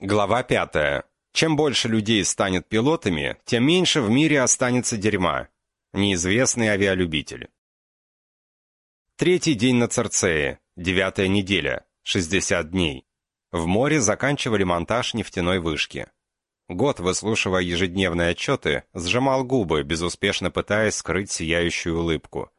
Глава пятая. Чем больше людей станет пилотами, тем меньше в мире останется дерьма. Неизвестный авиалюбитель. Третий день на Церцее, девятая неделя, 60 дней. В море заканчивали монтаж нефтяной вышки. Год, выслушивая ежедневные отчеты, сжимал губы, безуспешно пытаясь скрыть сияющую улыбку.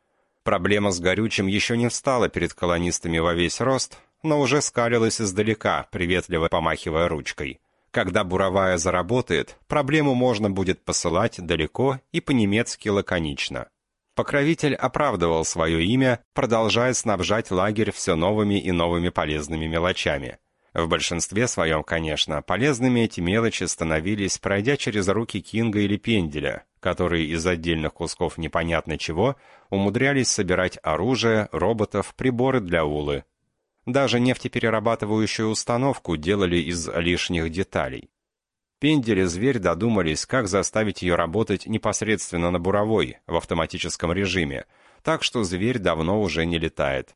Проблема с горючим еще не встала перед колонистами во весь рост, но уже скалилась издалека, приветливо помахивая ручкой. Когда буровая заработает, проблему можно будет посылать далеко и по-немецки лаконично. Покровитель оправдывал свое имя, продолжая снабжать лагерь все новыми и новыми полезными мелочами. В большинстве своем, конечно, полезными эти мелочи становились, пройдя через руки Кинга или Пенделя, которые из отдельных кусков непонятно чего умудрялись собирать оружие, роботов, приборы для улы, даже нефтеперерабатывающую установку делали из лишних деталей. Пендели зверь додумались, как заставить ее работать непосредственно на буровой, в автоматическом режиме, так что зверь давно уже не летает.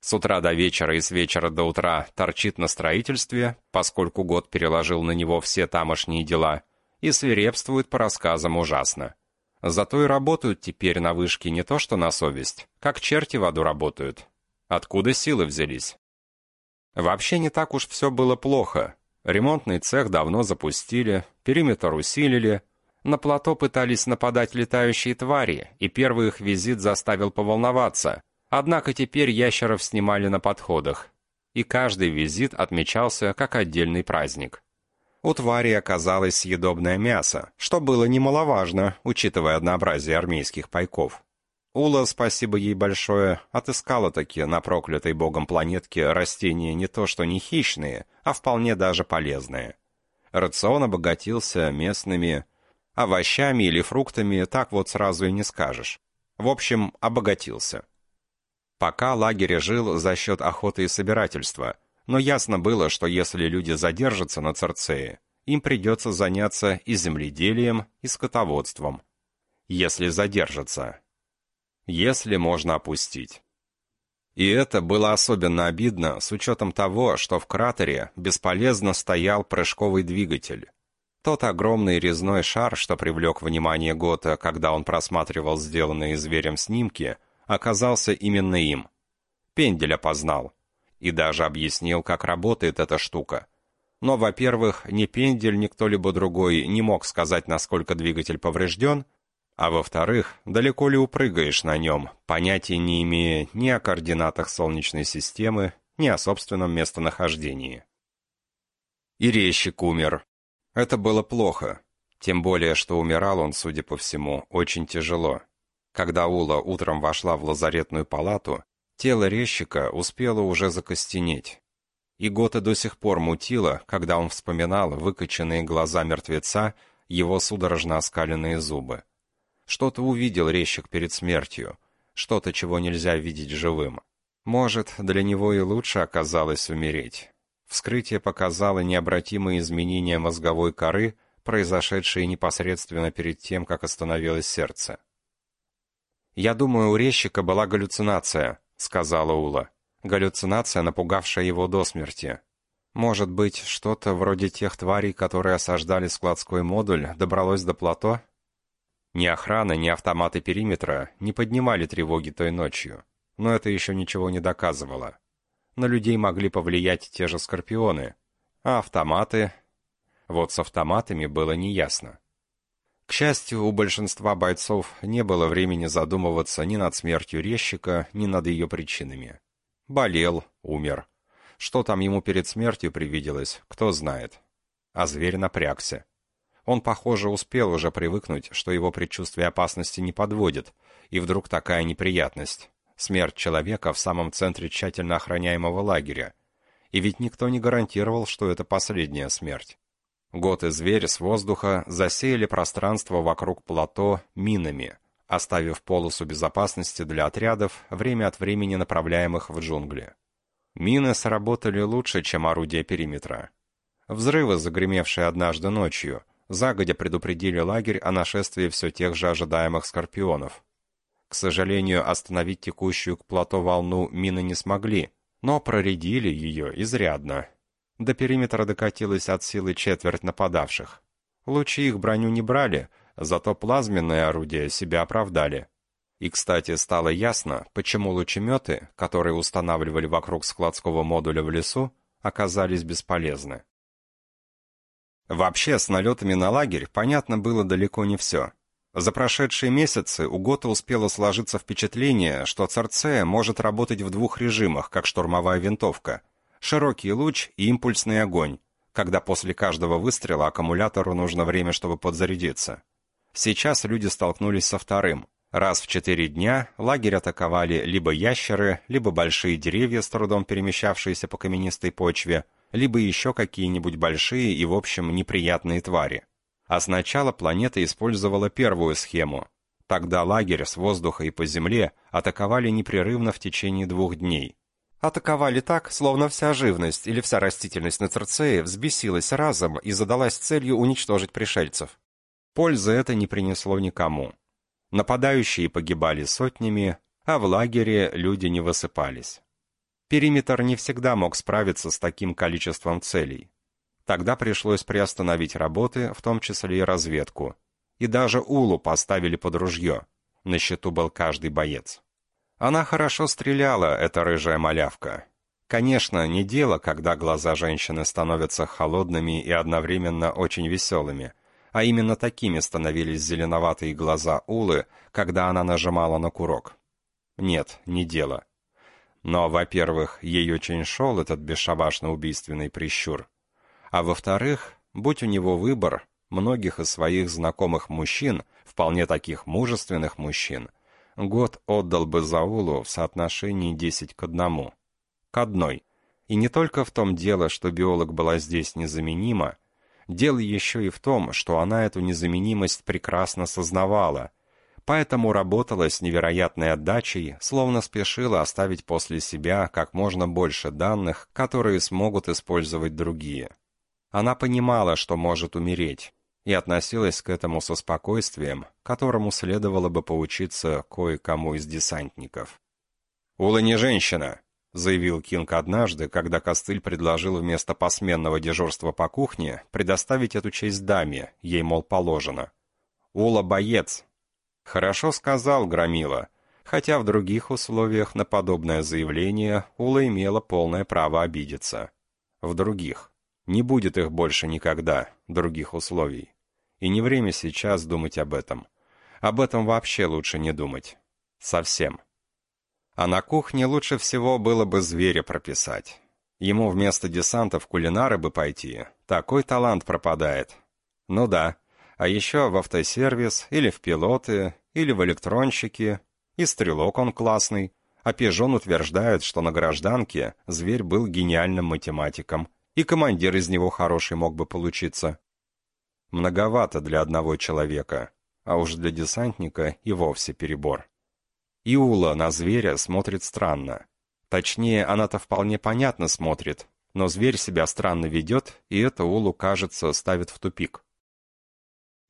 С утра до вечера и с вечера до утра торчит на строительстве, поскольку год переложил на него все тамошние дела, и свирепствует по рассказам ужасно. Зато и работают теперь на вышке не то что на совесть, как черти в аду работают. Откуда силы взялись? Вообще не так уж все было плохо. Ремонтный цех давно запустили, периметр усилили. На плато пытались нападать летающие твари, и первый их визит заставил поволноваться. Однако теперь ящеров снимали на подходах. И каждый визит отмечался как отдельный праздник. У твари оказалось съедобное мясо, что было немаловажно, учитывая однообразие армейских пайков. Ула, спасибо ей большое, отыскала таки на проклятой богом планетке растения не то что не хищные, а вполне даже полезные. Рацион обогатился местными овощами или фруктами, так вот сразу и не скажешь. В общем, обогатился. Пока лагерь жил за счет охоты и собирательства, но ясно было, что если люди задержатся на Церцее, им придется заняться и земледелием, и скотоводством. Если задержатся, если можно опустить. И это было особенно обидно с учетом того, что в кратере бесполезно стоял прыжковый двигатель. Тот огромный резной шар, что привлек внимание Гота, когда он просматривал сделанные зверем снимки, оказался именно им. Пендель опознал. И даже объяснил, как работает эта штука. Но, во-первых, ни Пендель, ни кто-либо другой не мог сказать, насколько двигатель поврежден, а во-вторых, далеко ли упрыгаешь на нем, понятия не имея ни о координатах Солнечной системы, ни о собственном местонахождении. И резчик умер. Это было плохо. Тем более, что умирал он, судя по всему, очень тяжело. Когда Ула утром вошла в лазаретную палату, тело резчика успело уже закостенеть. И Гота до сих пор мутило, когда он вспоминал выкоченные глаза мертвеца, его судорожно оскаленные зубы. Что-то увидел резчик перед смертью, что-то, чего нельзя видеть живым. Может, для него и лучше оказалось умереть. Вскрытие показало необратимые изменения мозговой коры, произошедшие непосредственно перед тем, как остановилось сердце. «Я думаю, у резчика была галлюцинация», — сказала Ула. «Галлюцинация, напугавшая его до смерти. Может быть, что-то вроде тех тварей, которые осаждали складской модуль, добралось до плато ни охрана, ни автоматы периметра не поднимали тревоги той ночью. Но это еще ничего не доказывало. На людей могли повлиять те же скорпионы. А автоматы... Вот с автоматами было неясно. К счастью, у большинства бойцов не было времени задумываться ни над смертью резчика, ни над ее причинами. Болел, умер. Что там ему перед смертью привиделось, кто знает. А зверь напрягся. Он, похоже, успел уже привыкнуть, что его предчувствие опасности не подводит, и вдруг такая неприятность. Смерть человека в самом центре тщательно охраняемого лагеря. И ведь никто не гарантировал, что это последняя смерть. Год и зверь с воздуха засеяли пространство вокруг плато минами, оставив полосу безопасности для отрядов, время от времени направляемых в джунгли. Мины сработали лучше, чем орудия периметра. Взрывы, загремевшие однажды ночью, загодя предупредили лагерь о нашествии все тех же ожидаемых скорпионов. К сожалению, остановить текущую к плато волну мины не смогли, но проредили ее изрядно. До периметра докатилась от силы четверть нападавших. Лучи их броню не брали, зато плазменные орудия себя оправдали. И, кстати, стало ясно, почему лучеметы, которые устанавливали вокруг складского модуля в лесу, оказались бесполезны. Вообще, с налетами на лагерь понятно было далеко не все. За прошедшие месяцы у Гота успело сложиться впечатление, что Церцея может работать в двух режимах, как штурмовая винтовка. Широкий луч и импульсный огонь, когда после каждого выстрела аккумулятору нужно время, чтобы подзарядиться. Сейчас люди столкнулись со вторым. Раз в четыре дня лагерь атаковали либо ящеры, либо большие деревья, с трудом перемещавшиеся по каменистой почве, либо еще какие-нибудь большие и, в общем, неприятные твари. А сначала планета использовала первую схему. Тогда лагерь с воздуха и по земле атаковали непрерывно в течение двух дней. Атаковали так, словно вся живность или вся растительность на Церцее взбесилась разом и задалась целью уничтожить пришельцев. Пользы это не принесло никому. Нападающие погибали сотнями, а в лагере люди не высыпались. Периметр не всегда мог справиться с таким количеством целей. Тогда пришлось приостановить работы, в том числе и разведку. И даже Улу поставили под ружье. На счету был каждый боец. Она хорошо стреляла, эта рыжая малявка. Конечно, не дело, когда глаза женщины становятся холодными и одновременно очень веселыми, а именно такими становились зеленоватые глаза Улы, когда она нажимала на курок. Нет, не дело. Но, во-первых, ей очень шел этот бесшабашно-убийственный прищур. А во-вторых, будь у него выбор, многих из своих знакомых мужчин, вполне таких мужественных мужчин, год отдал бы Заулу в соотношении 10 к одному. К одной. И не только в том дело, что биолог была здесь незаменима, дело еще и в том, что она эту незаменимость прекрасно сознавала – поэтому работала с невероятной отдачей, словно спешила оставить после себя как можно больше данных, которые смогут использовать другие. Она понимала, что может умереть, и относилась к этому со спокойствием, которому следовало бы поучиться кое-кому из десантников. «Ула не женщина», — заявил Кинг однажды, когда Костыль предложил вместо посменного дежурства по кухне предоставить эту честь даме, ей, мол, положено. «Ула — боец, Хорошо сказал Громила, хотя в других условиях на подобное заявление Ула имела полное право обидеться. В других. Не будет их больше никогда, других условий. И не время сейчас думать об этом. Об этом вообще лучше не думать. Совсем. А на кухне лучше всего было бы зверя прописать. Ему вместо десанта в кулинары бы пойти. Такой талант пропадает. Ну да, а еще в автосервис, или в пилоты, или в электронщики. И стрелок он классный. А Пижон утверждает, что на гражданке зверь был гениальным математиком, и командир из него хороший мог бы получиться. Многовато для одного человека, а уж для десантника и вовсе перебор. Иула на зверя смотрит странно. Точнее, она-то вполне понятно смотрит, но зверь себя странно ведет, и это Улу, кажется, ставит в тупик.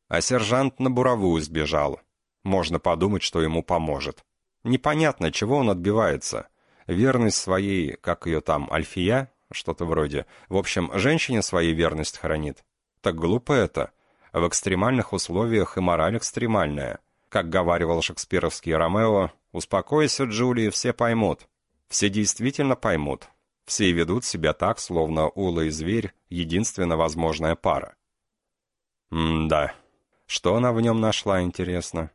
А сержант на буровую сбежал. Можно подумать, что ему поможет. Непонятно, чего он отбивается. Верность своей, как ее там, Альфия? Что-то вроде. В общем, женщине своей верность хранит. Так глупо это. В экстремальных условиях и мораль экстремальная. Как говаривал шекспировский Ромео, «Успокойся, Джулии, все поймут». Все действительно поймут. Все ведут себя так, словно Ула и зверь — единственно возможная пара. М-да, что она в нем нашла, интересно?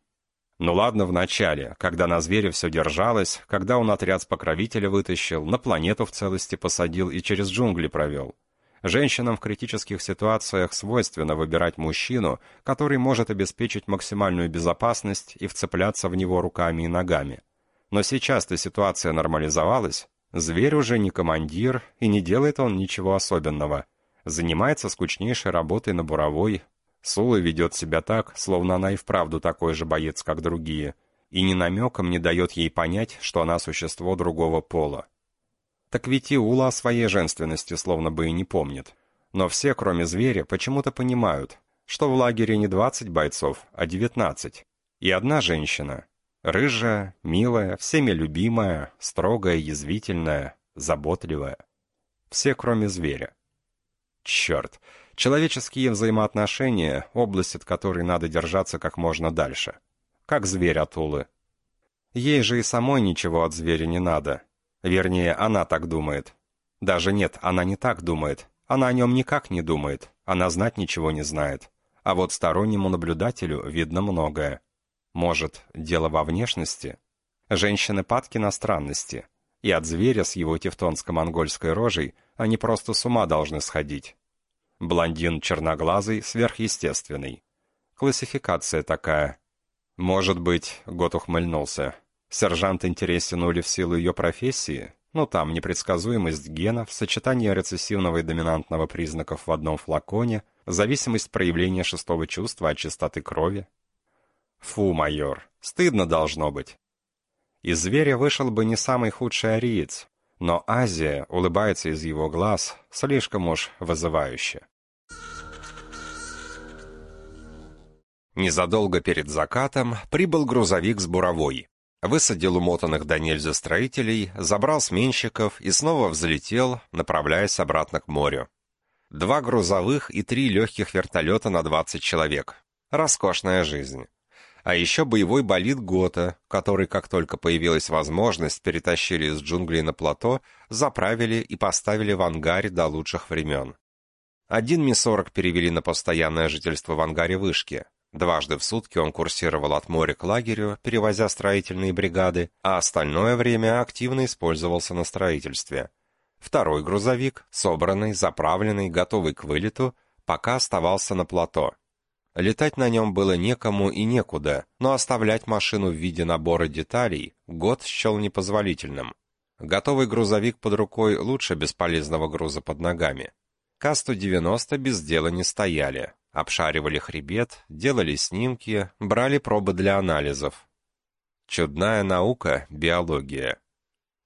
Ну ладно, в начале, когда на звере все держалось, когда он отряд с покровителя вытащил, на планету в целости посадил и через джунгли провел. Женщинам в критических ситуациях свойственно выбирать мужчину, который может обеспечить максимальную безопасность и вцепляться в него руками и ногами. Но сейчас-то ситуация нормализовалась, зверь уже не командир, и не делает он ничего особенного. Занимается скучнейшей работой на буровой, Сула ведет себя так, словно она и вправду такой же боец, как другие, и ни намеком не дает ей понять, что она существо другого пола. Так ведь и Ула о своей женственности словно бы и не помнит. Но все, кроме зверя, почему-то понимают, что в лагере не 20 бойцов, а 19. И одна женщина. Рыжая, милая, всеми любимая, строгая, язвительная, заботливая. Все, кроме зверя. Черт. Человеческие взаимоотношения — область, от которой надо держаться как можно дальше. Как зверь от улы. Ей же и самой ничего от зверя не надо. Вернее, она так думает. Даже нет, она не так думает. Она о нем никак не думает. Она знать ничего не знает. А вот стороннему наблюдателю видно многое. Может, дело во внешности? Женщины падки на странности. И от зверя с его тевтонско-монгольской рожей они просто с ума должны сходить. Блондин черноглазый, сверхъестественный. Классификация такая. Может быть, год ухмыльнулся. Сержант интересен Уле в силу ее профессии? Ну там, непредсказуемость генов, сочетание рецессивного и доминантного признаков в одном флаконе, зависимость проявления шестого чувства от чистоты крови. Фу, майор, стыдно должно быть. Из зверя вышел бы не самый худший ариец, но Азия улыбается из его глаз слишком уж вызывающе. Незадолго перед закатом прибыл грузовик с буровой. Высадил умотанных до нельзя строителей, забрал сменщиков и снова взлетел, направляясь обратно к морю. Два грузовых и три легких вертолета на 20 человек. Роскошная жизнь. А еще боевой болид Гота, который, как только появилась возможность, перетащили из джунглей на плато, заправили и поставили в ангаре до лучших времен. Один Ми-40 перевели на постоянное жительство в ангаре вышки, Дважды в сутки он курсировал от моря к лагерю, перевозя строительные бригады, а остальное время активно использовался на строительстве. Второй грузовик, собранный, заправленный, готовый к вылету, пока оставался на плато. Летать на нем было некому и некуда, но оставлять машину в виде набора деталей год счел непозволительным. Готовый грузовик под рукой лучше бесполезного груза под ногами. К-190 без дела не стояли, Обшаривали хребет, делали снимки, брали пробы для анализов. Чудная наука — биология.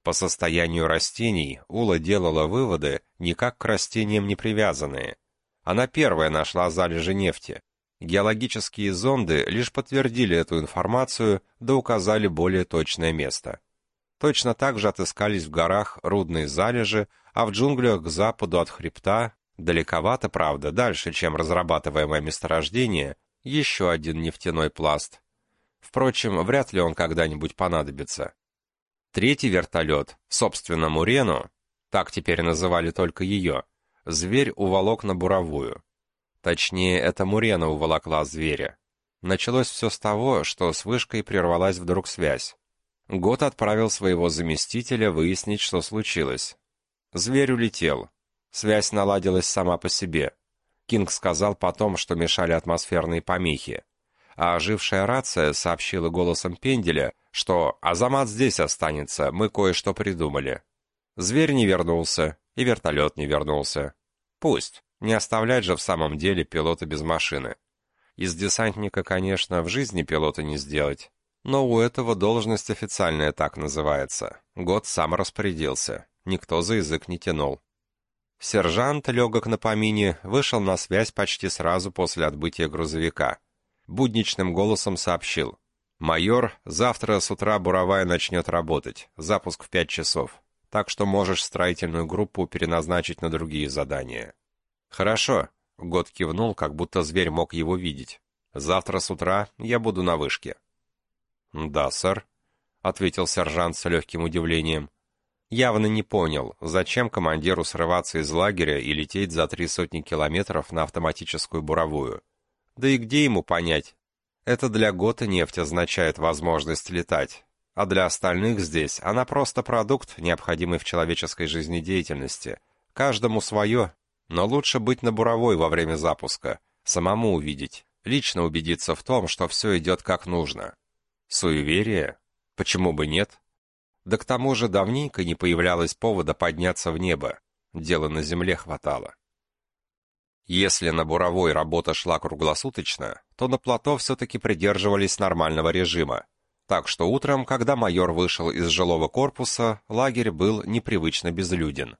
По состоянию растений Ула делала выводы не как к растениям не привязанные. Она первая нашла залежи нефти. Геологические зонды лишь подтвердили эту информацию да указали более точное место. Точно так же отыскались в горах рудные залежи, а в джунглях к западу от хребта Далековато, правда, дальше, чем разрабатываемое месторождение, еще один нефтяной пласт. Впрочем, вряд ли он когда-нибудь понадобится. Третий вертолет, собственно, Мурену, так теперь называли только ее, зверь уволок на буровую. Точнее, это Мурена уволокла зверя. Началось все с того, что с вышкой прервалась вдруг связь. Год отправил своего заместителя выяснить, что случилось. Зверь улетел, Связь наладилась сама по себе. Кинг сказал потом, что мешали атмосферные помехи. А ожившая рация сообщила голосом Пенделя, что «Азамат здесь останется, мы кое-что придумали». Зверь не вернулся, и вертолет не вернулся. Пусть, не оставлять же в самом деле пилота без машины. Из десантника, конечно, в жизни пилота не сделать, но у этого должность официальная так называется. Год сам распорядился, никто за язык не тянул. Сержант, легок на помине, вышел на связь почти сразу после отбытия грузовика. Будничным голосом сообщил. «Майор, завтра с утра буровая начнет работать. Запуск в пять часов. Так что можешь строительную группу переназначить на другие задания». «Хорошо», — Год кивнул, как будто зверь мог его видеть. «Завтра с утра я буду на вышке». «Да, сэр», — ответил сержант с легким удивлением явно не понял, зачем командиру срываться из лагеря и лететь за три сотни километров на автоматическую буровую. Да и где ему понять? Это для Гота нефть означает возможность летать, а для остальных здесь она просто продукт, необходимый в человеческой жизнедеятельности. Каждому свое, но лучше быть на буровой во время запуска, самому увидеть, лично убедиться в том, что все идет как нужно. Суеверие? Почему бы нет? Да к тому же давненько не появлялось повода подняться в небо. Дела на земле хватало. Если на буровой работа шла круглосуточно, то на плато все-таки придерживались нормального режима. Так что утром, когда майор вышел из жилого корпуса, лагерь был непривычно безлюден.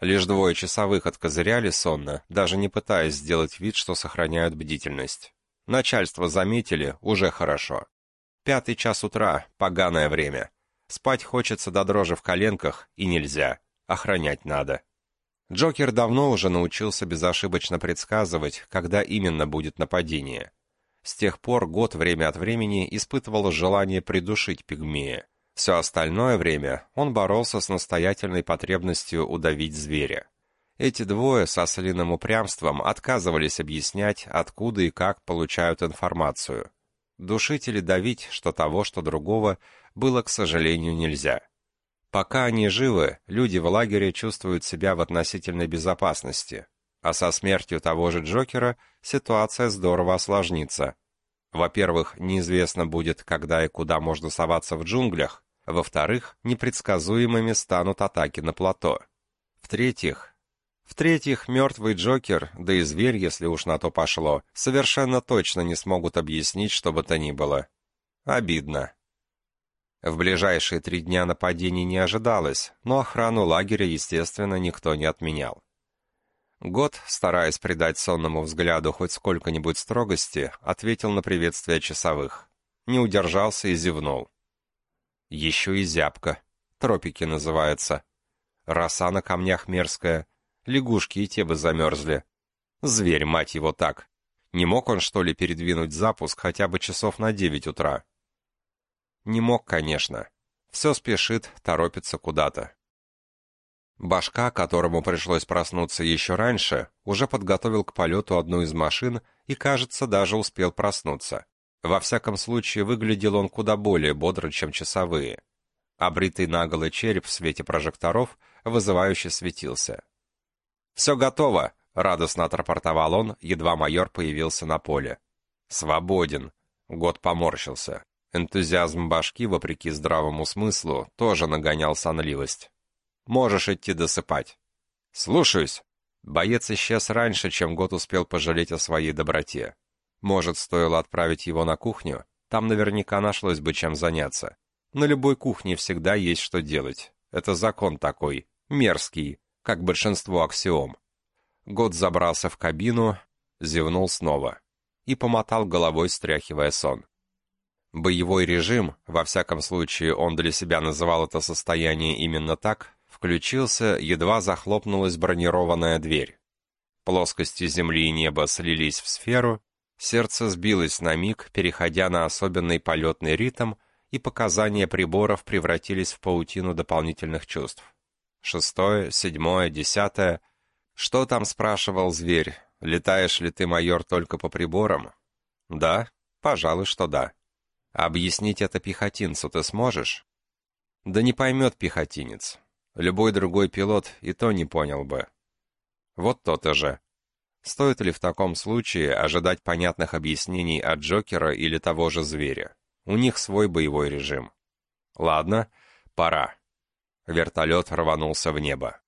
Лишь двое часовых откозыряли сонно, даже не пытаясь сделать вид, что сохраняют бдительность. Начальство заметили, уже хорошо. Пятый час утра, поганое время. Спать хочется до дрожи в коленках, и нельзя. Охранять надо. Джокер давно уже научился безошибочно предсказывать, когда именно будет нападение. С тех пор год время от времени испытывал желание придушить пигмея. Все остальное время он боролся с настоятельной потребностью удавить зверя. Эти двое со слиным упрямством отказывались объяснять, откуда и как получают информацию. Душить или давить что того, что другого было, к сожалению, нельзя. Пока они живы, люди в лагере чувствуют себя в относительной безопасности, а со смертью того же Джокера ситуация здорово осложнится. Во-первых, неизвестно будет, когда и куда можно соваться в джунглях, во-вторых, непредсказуемыми станут атаки на плато. В-третьих, в-третьих, мертвый Джокер, да и зверь, если уж на то пошло, совершенно точно не смогут объяснить, что бы то ни было. Обидно. В ближайшие три дня нападений не ожидалось, но охрану лагеря, естественно, никто не отменял. Год, стараясь придать сонному взгляду хоть сколько-нибудь строгости, ответил на приветствие часовых. Не удержался и зевнул. Еще и зябко. Тропики называется. Роса на камнях мерзкая. Лягушки и те бы замерзли. Зверь, мать его, так. Не мог он, что ли, передвинуть запуск хотя бы часов на девять утра? Не мог, конечно. Все спешит, торопится куда-то. Башка, которому пришлось проснуться еще раньше, уже подготовил к полету одну из машин и, кажется, даже успел проснуться. Во всяком случае, выглядел он куда более бодро, чем часовые. Обритый наголый череп в свете прожекторов вызывающе светился. «Все готово!» — радостно отрапортовал он, едва майор появился на поле. «Свободен!» — Год поморщился. Энтузиазм башки, вопреки здравому смыслу, тоже нагонял сонливость. «Можешь идти досыпать». «Слушаюсь!» Боец исчез раньше, чем Год успел пожалеть о своей доброте. Может, стоило отправить его на кухню? Там наверняка нашлось бы чем заняться. На любой кухне всегда есть что делать. Это закон такой, мерзкий, как большинство аксиом. Год забрался в кабину, зевнул снова и помотал головой, стряхивая сон. Боевой режим, во всяком случае он для себя называл это состояние именно так, включился, едва захлопнулась бронированная дверь. Плоскости земли и неба слились в сферу, Сердце сбилось на миг, переходя на особенный полетный ритм, и показания приборов превратились в паутину дополнительных чувств. Шестое, седьмое, десятое. Что там спрашивал зверь? Летаешь ли ты, майор, только по приборам? Да, пожалуй, что да. Объяснить это пехотинцу ты сможешь? Да не поймет пехотинец. Любой другой пилот и то не понял бы. Вот то-то же. Стоит ли в таком случае ожидать понятных объяснений от Джокера или того же зверя? У них свой боевой режим. Ладно, пора. Вертолет рванулся в небо.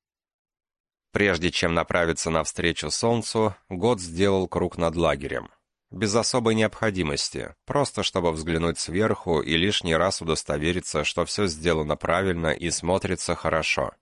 Прежде чем направиться навстречу Солнцу, Год сделал круг над лагерем. Без особой необходимости, просто чтобы взглянуть сверху и лишний раз удостовериться, что все сделано правильно и смотрится хорошо.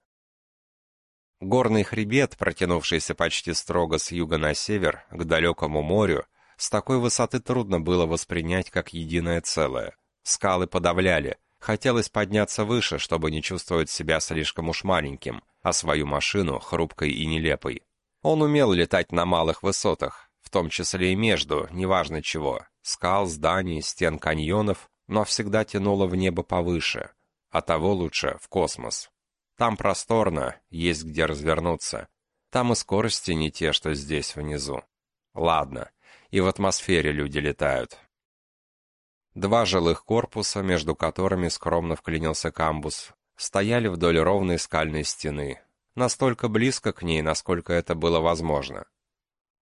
Горный хребет, протянувшийся почти строго с юга на север, к далекому морю, с такой высоты трудно было воспринять как единое целое. Скалы подавляли, хотелось подняться выше, чтобы не чувствовать себя слишком уж маленьким, а свою машину хрупкой и нелепой. Он умел летать на малых высотах, в том числе и между, неважно чего, скал, зданий, стен каньонов, но всегда тянуло в небо повыше, а того лучше в космос. Там просторно, есть где развернуться. Там и скорости не те, что здесь внизу. Ладно, и в атмосфере люди летают. Два жилых корпуса, между которыми скромно вклинился камбус, стояли вдоль ровной скальной стены, настолько близко к ней, насколько это было возможно.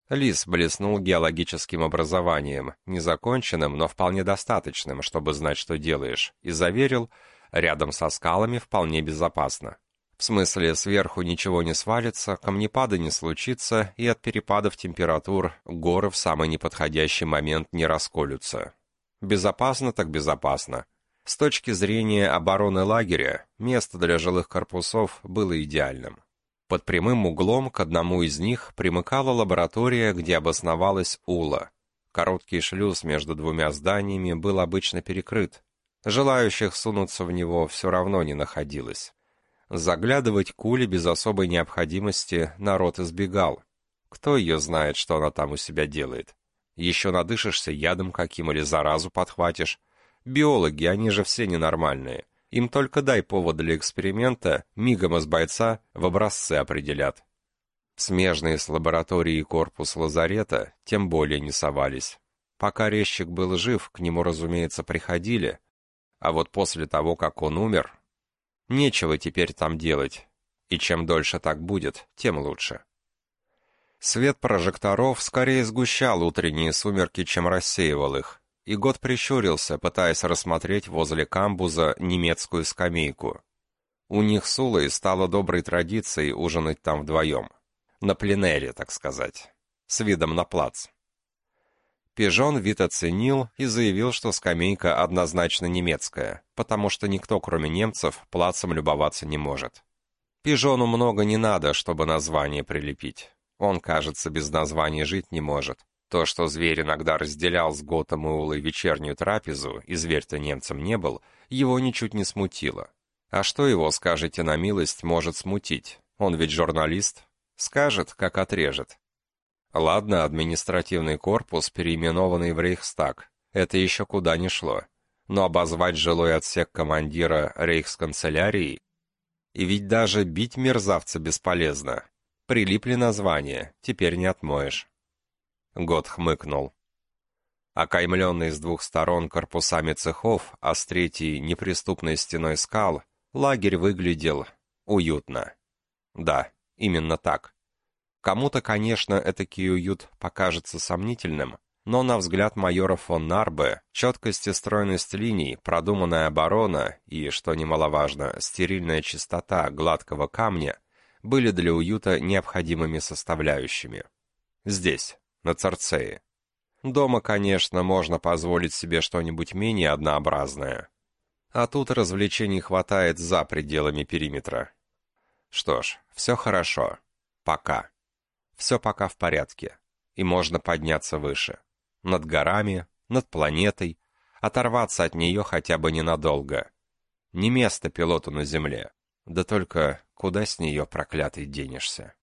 Лис блеснул геологическим образованием, незаконченным, но вполне достаточным, чтобы знать, что делаешь, и заверил, рядом со скалами вполне безопасно. В смысле, сверху ничего не свалится, камнепада не случится, и от перепадов температур горы в самый неподходящий момент не расколются. Безопасно так безопасно. С точки зрения обороны лагеря, место для жилых корпусов было идеальным. Под прямым углом к одному из них примыкала лаборатория, где обосновалась Ула. Короткий шлюз между двумя зданиями был обычно перекрыт. Желающих сунуться в него все равно не находилось. Заглядывать кули без особой необходимости народ избегал. Кто ее знает, что она там у себя делает? Еще надышишься ядом каким или заразу подхватишь. Биологи, они же все ненормальные. Им только дай повод для эксперимента, мигом из бойца в образцы определят. Смежные с лабораторией корпус лазарета тем более не совались. Пока резчик был жив, к нему, разумеется, приходили. А вот после того, как он умер, нечего теперь там делать. И чем дольше так будет, тем лучше. Свет прожекторов скорее сгущал утренние сумерки, чем рассеивал их, и год прищурился, пытаясь рассмотреть возле камбуза немецкую скамейку. У них с Улой стало доброй традицией ужинать там вдвоем. На пленэре, так сказать. С видом на плац. Пижон вид оценил и заявил, что скамейка однозначно немецкая, потому что никто, кроме немцев, плацем любоваться не может. Пижону много не надо, чтобы название прилепить. Он, кажется, без названия жить не может. То, что зверь иногда разделял с Готом и Улой вечернюю трапезу, и зверь-то немцем не был, его ничуть не смутило. А что его, скажете на милость, может смутить? Он ведь журналист. Скажет, как отрежет. Ладно, административный корпус, переименованный в Рейхстаг. Это еще куда ни шло. Но обозвать жилой отсек командира рейхсканцелярии... И ведь даже бить мерзавца бесполезно. Прилипли названия, теперь не отмоешь. Год хмыкнул. Окаймленный с двух сторон корпусами цехов, а с третьей неприступной стеной скал, лагерь выглядел уютно. Да, именно так. Кому-то, конечно, этакий уют покажется сомнительным, но на взгляд майора фон Нарбе четкость и стройность линий, продуманная оборона и, что немаловажно, стерильная чистота гладкого камня были для уюта необходимыми составляющими. Здесь, на Царцее. Дома, конечно, можно позволить себе что-нибудь менее однообразное. А тут развлечений хватает за пределами периметра. Что ж, все хорошо. Пока. Все пока в порядке. И можно подняться выше. Над горами, над планетой, оторваться от нее хотя бы ненадолго. Не место пилоту на Земле. Да только куда с нее, проклятый, денешься?